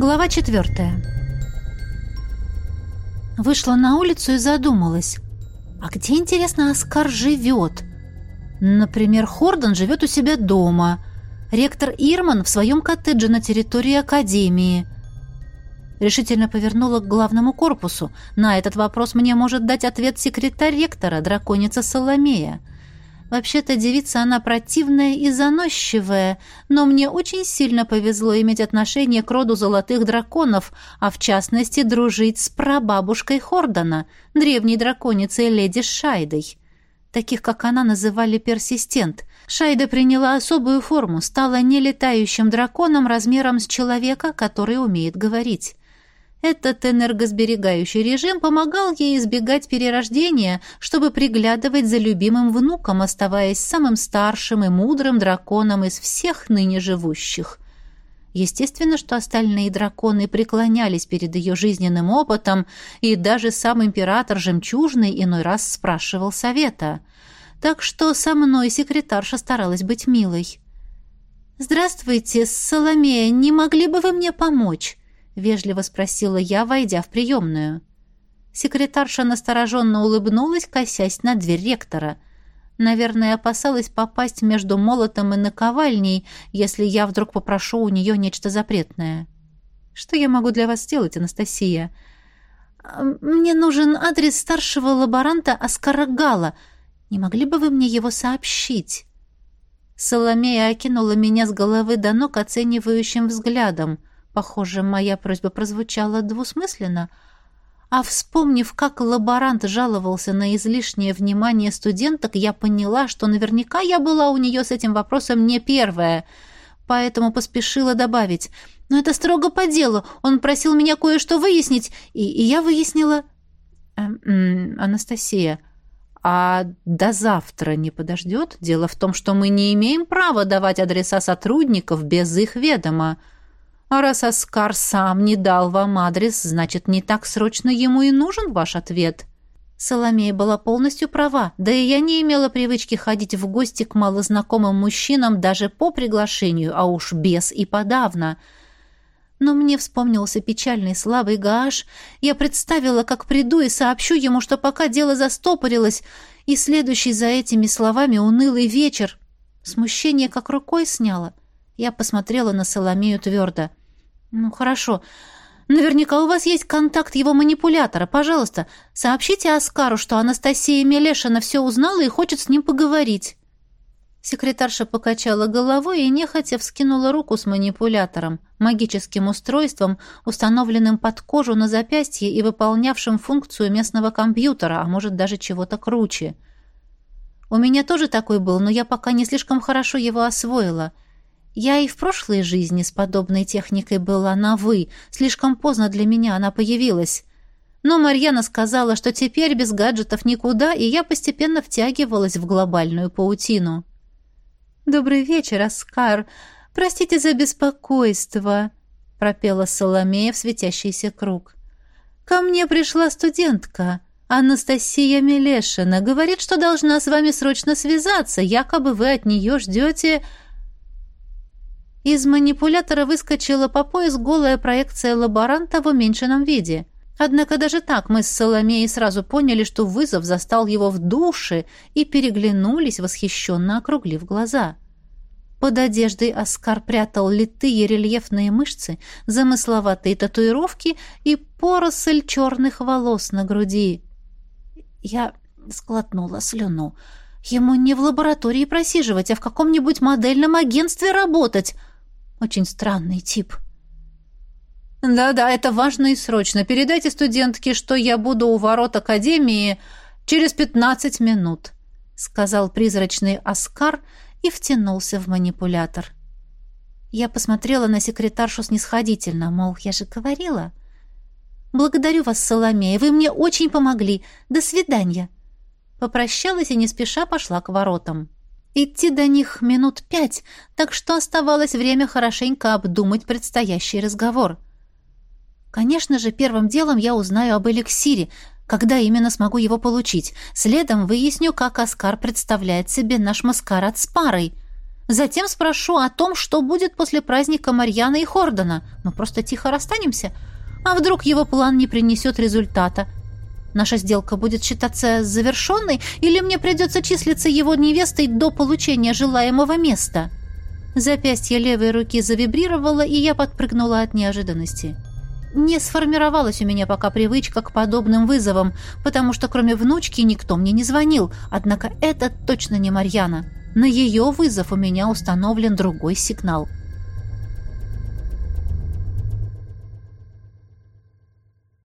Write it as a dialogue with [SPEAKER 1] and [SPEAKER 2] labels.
[SPEAKER 1] Глава четвертая. Вышла на улицу и задумалась. А где, интересно, Оскар живет? Например, Хордон живет у себя дома. Ректор Ирман в своем коттедже на территории Академии. Решительно повернула к главному корпусу. На этот вопрос мне может дать ответ секретарь ректора, драконица Соломея. Вообще-то девица она противная и заносчивая, но мне очень сильно повезло иметь отношение к роду золотых драконов, а в частности дружить с прабабушкой Хордона, древней драконицей леди Шайдой. Таких, как она, называли персистент. Шайда приняла особую форму, стала нелетающим драконом размером с человека, который умеет говорить. Этот энергосберегающий режим помогал ей избегать перерождения, чтобы приглядывать за любимым внуком, оставаясь самым старшим и мудрым драконом из всех ныне живущих. Естественно, что остальные драконы преклонялись перед ее жизненным опытом, и даже сам император Жемчужный иной раз спрашивал совета. Так что со мной секретарша старалась быть милой. «Здравствуйте, Соломея, не могли бы вы мне помочь?» — вежливо спросила я, войдя в приемную. Секретарша настороженно улыбнулась, косясь на дверь ректора. Наверное, опасалась попасть между молотом и наковальней, если я вдруг попрошу у нее нечто запретное. «Что я могу для вас сделать, Анастасия?» «Мне нужен адрес старшего лаборанта Оскара Гала. Не могли бы вы мне его сообщить?» Соломея окинула меня с головы до ног оценивающим взглядом — Похоже, моя просьба прозвучала двусмысленно. А вспомнив, как лаборант жаловался на излишнее внимание студенток, я поняла, что наверняка я была у нее с этим вопросом не первая, поэтому поспешила добавить. «Но это строго по делу. Он просил меня кое-что выяснить, и, и я выяснила...» эм, «Анастасия, а до завтра не подождет? Дело в том, что мы не имеем права давать адреса сотрудников без их ведома». А раз Оскар сам не дал вам адрес, значит, не так срочно ему и нужен ваш ответ. Соломея была полностью права, да и я не имела привычки ходить в гости к малознакомым мужчинам даже по приглашению, а уж без и подавно. Но мне вспомнился печальный слабый Гааш. Я представила, как приду и сообщу ему, что пока дело застопорилось, и следующий за этими словами унылый вечер. Смущение как рукой сняло. Я посмотрела на Соломею твердо. «Ну, хорошо. Наверняка у вас есть контакт его манипулятора. Пожалуйста, сообщите Оскару, что Анастасия Мелешина все узнала и хочет с ним поговорить». Секретарша покачала головой и нехотя вскинула руку с манипулятором, магическим устройством, установленным под кожу на запястье и выполнявшим функцию местного компьютера, а может даже чего-то круче. У меня тоже такой был, но я пока не слишком хорошо его освоила — я и в прошлой жизни с подобной техникой была на «вы». Слишком поздно для меня она появилась. Но Марьяна сказала, что теперь без гаджетов никуда, и я постепенно втягивалась в глобальную паутину. «Добрый вечер, Оскар. Простите за беспокойство», — пропела Соломея в светящийся круг. «Ко мне пришла студентка». Анастасия Мелешина говорит, что должна с вами срочно связаться. Якобы вы от нее ждете из манипулятора выскочила по пояс голая проекция лаборанта в уменьшенном виде. Однако даже так мы с Соломеей сразу поняли, что вызов застал его в душе и переглянулись, восхищенно округлив глаза. Под одеждой Оскар прятал литые рельефные мышцы, замысловатые татуировки и поросль черных волос на груди. Я склотнула слюну. Ему не в лаборатории просиживать, а в каком-нибудь модельном агентстве работать — очень странный тип. «Да-да, это важно и срочно. Передайте студентке, что я буду у ворот Академии через пятнадцать минут», сказал призрачный Оскар и втянулся в манипулятор. Я посмотрела на секретаршу снисходительно, мол, я же говорила. «Благодарю вас, Соломея, вы мне очень помогли. До свидания». Попрощалась и не спеша пошла к воротам. Идти до них минут пять, так что оставалось время хорошенько обдумать предстоящий разговор. Конечно же, первым делом я узнаю об эликсире, когда именно смогу его получить. Следом выясню, как Оскар представляет себе наш маскарад с парой. Затем спрошу о том, что будет после праздника Марьяна и Хордона. Мы просто тихо расстанемся. А вдруг его план не принесет результата? Наша сделка будет считаться завершенной, или мне придется числиться его невестой до получения желаемого места?» Запястье левой руки завибрировало, и я подпрыгнула от неожиданности. Не сформировалась у меня пока привычка к подобным вызовам, потому что кроме внучки никто мне не звонил, однако это точно не Марьяна. На ее вызов у меня установлен другой сигнал —